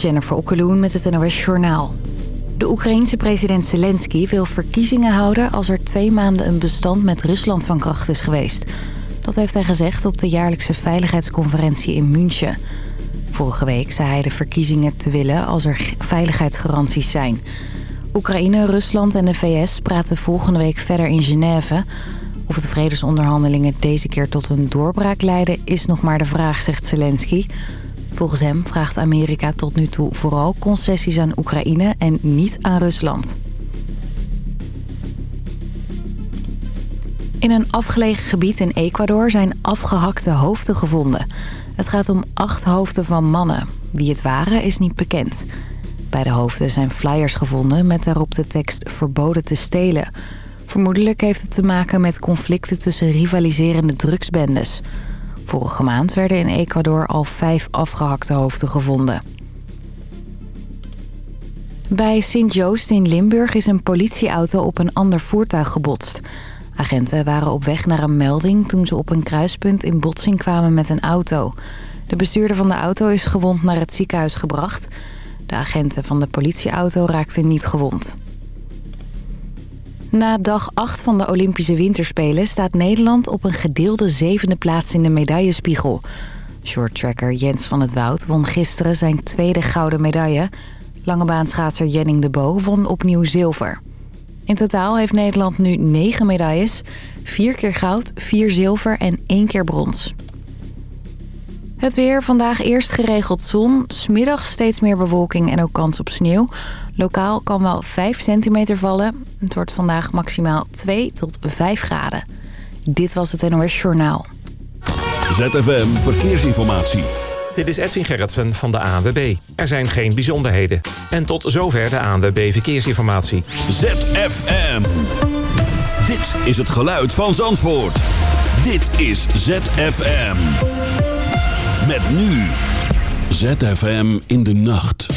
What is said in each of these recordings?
Jennifer Okkeloen met het NOS Journaal. De Oekraïense president Zelensky wil verkiezingen houden... als er twee maanden een bestand met Rusland van kracht is geweest. Dat heeft hij gezegd op de jaarlijkse veiligheidsconferentie in München. Vorige week zei hij de verkiezingen te willen als er veiligheidsgaranties zijn. Oekraïne, Rusland en de VS praten volgende week verder in Genève... Of de vredesonderhandelingen deze keer tot een doorbraak leiden... is nog maar de vraag, zegt Zelensky. Volgens hem vraagt Amerika tot nu toe vooral concessies aan Oekraïne en niet aan Rusland. In een afgelegen gebied in Ecuador zijn afgehakte hoofden gevonden. Het gaat om acht hoofden van mannen. Wie het waren is niet bekend. Bij de hoofden zijn flyers gevonden met daarop de tekst verboden te stelen... Vermoedelijk heeft het te maken met conflicten tussen rivaliserende drugsbendes. Vorige maand werden in Ecuador al vijf afgehakte hoofden gevonden. Bij Sint-Joost in Limburg is een politieauto op een ander voertuig gebotst. Agenten waren op weg naar een melding toen ze op een kruispunt in botsing kwamen met een auto. De bestuurder van de auto is gewond naar het ziekenhuis gebracht. De agenten van de politieauto raakten niet gewond. Na dag 8 van de Olympische Winterspelen staat Nederland op een gedeelde zevende plaats in de medaillespiegel. Shorttracker Jens van het Woud won gisteren zijn tweede gouden medaille. Langebaanschaatser Jenning de Bo won opnieuw zilver. In totaal heeft Nederland nu 9 medailles. 4 keer goud, 4 zilver en 1 keer brons. Het weer, vandaag eerst geregeld zon. Smiddag steeds meer bewolking en ook kans op sneeuw. Lokaal kan wel 5 centimeter vallen. Het wordt vandaag maximaal 2 tot 5 graden. Dit was het NOS Journaal. ZFM Verkeersinformatie. Dit is Edwin Gerritsen van de ANWB. Er zijn geen bijzonderheden. En tot zover de ANWB Verkeersinformatie. ZFM. Dit is het geluid van Zandvoort. Dit is ZFM. Met nu. ZFM in de nacht.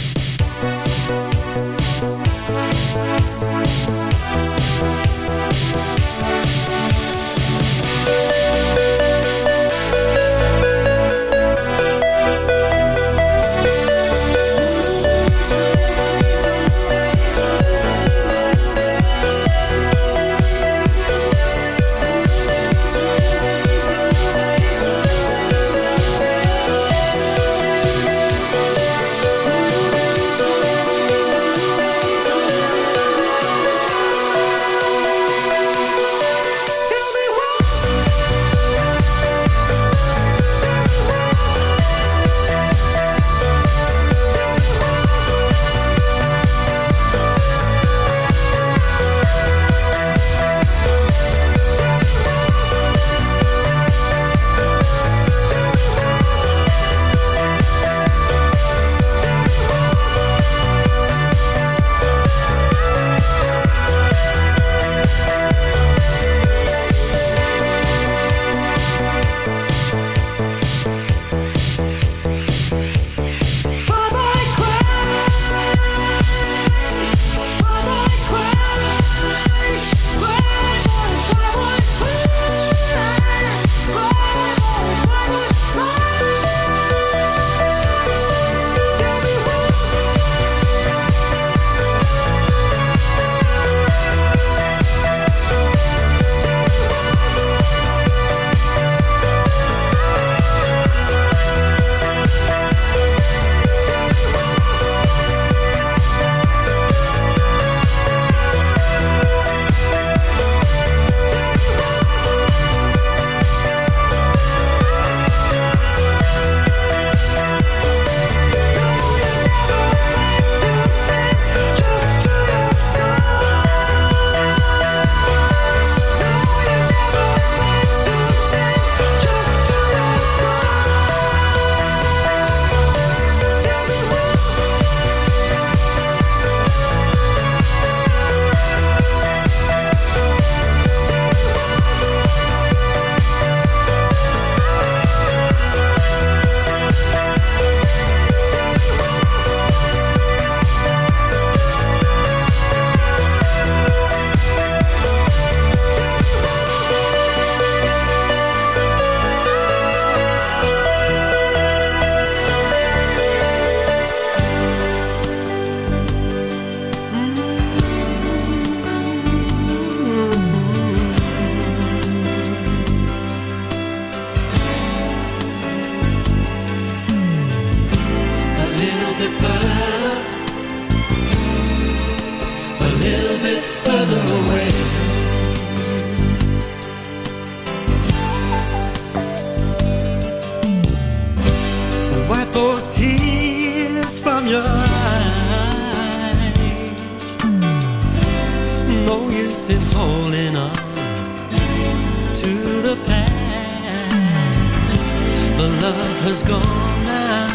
has gone now.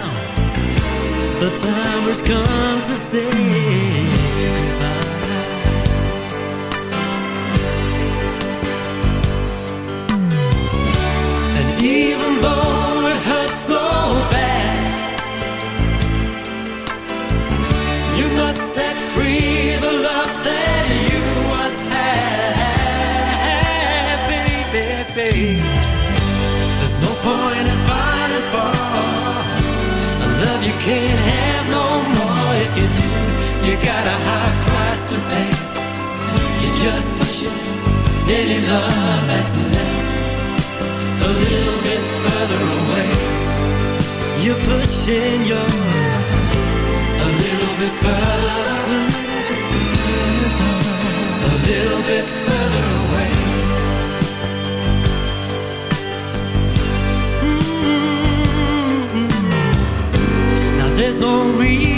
The time has come to say. got a high price to pay. You're just pushing any love that's left a little bit further away. You're pushing your love a little bit further, a little bit further away. Mm -hmm. Now there's no reason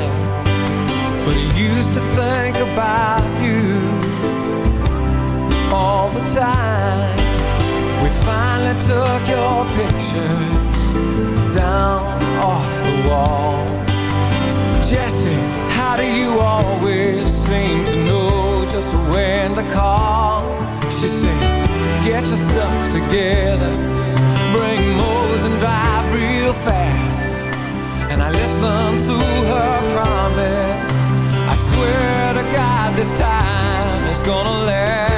When to call? She says, get your stuff together, bring Mose and drive real fast. And I listen to her promise. I swear to God, this time it's gonna last.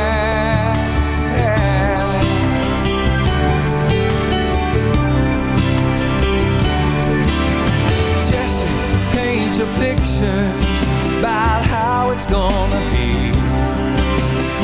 Jesse, paint your pictures about how it's gonna be.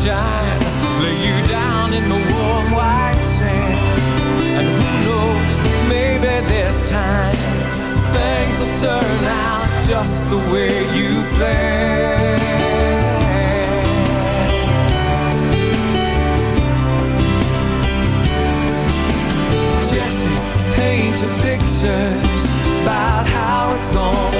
Sunshine, lay you down in the warm white sand. And who knows, maybe this time things will turn out just the way you planned. Jesse, paint your pictures about how it's gonna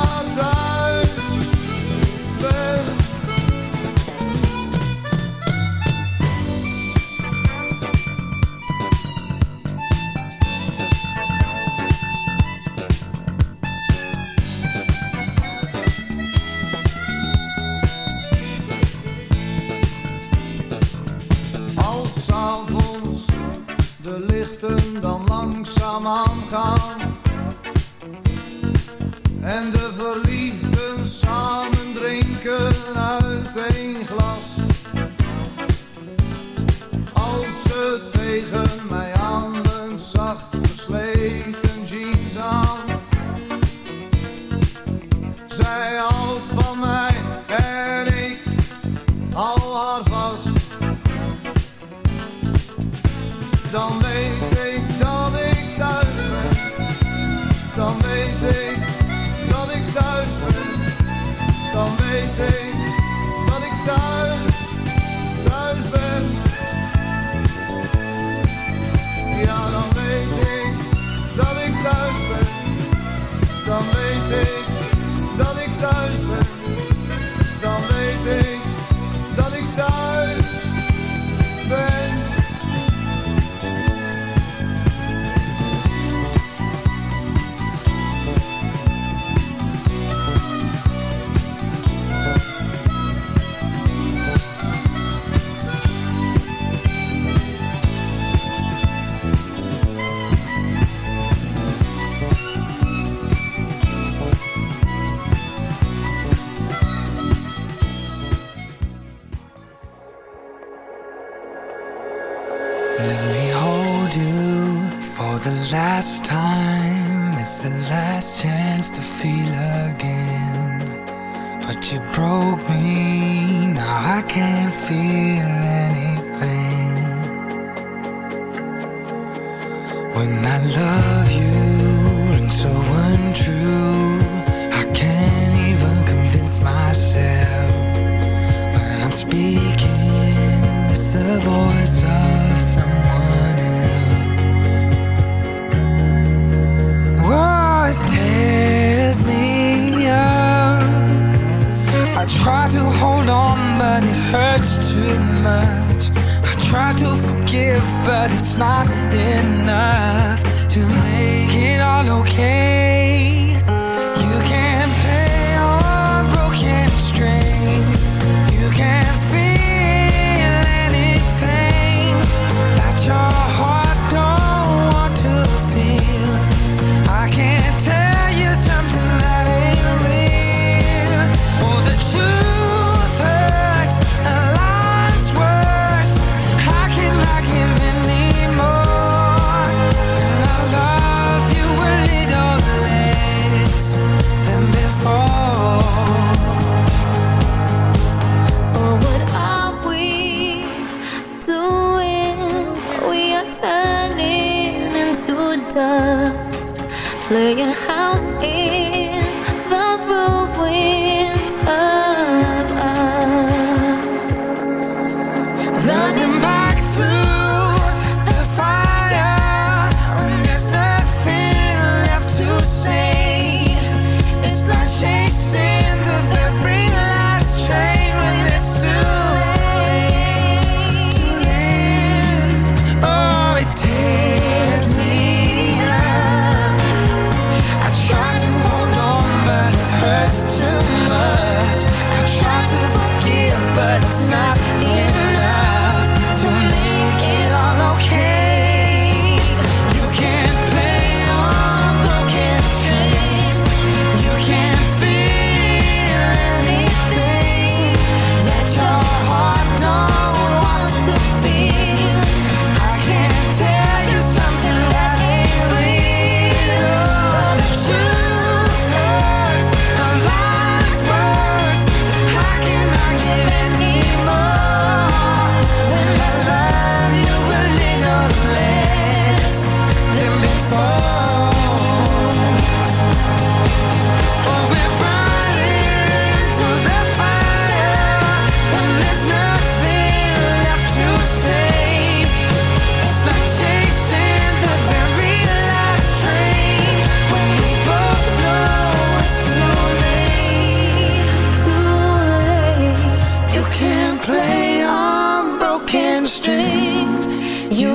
last time, it's the last chance to feel again. But you broke me, now I can't feel back through.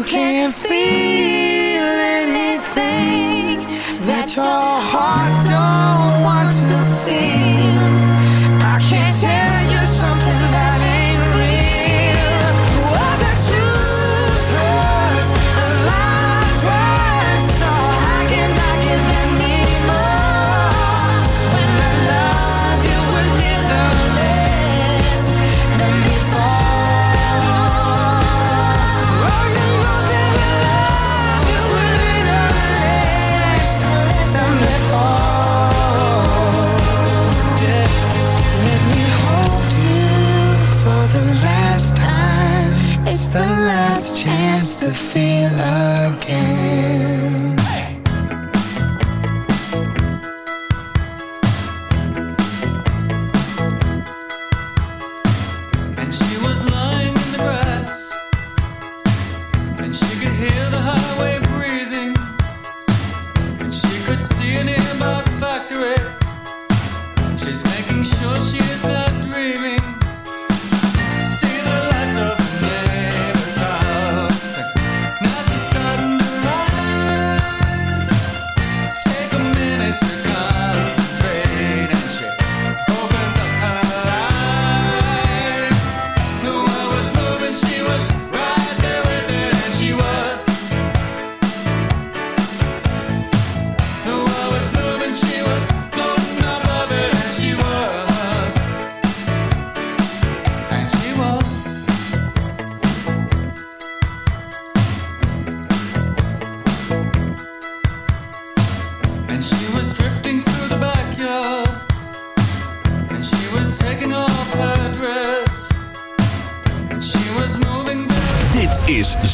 can't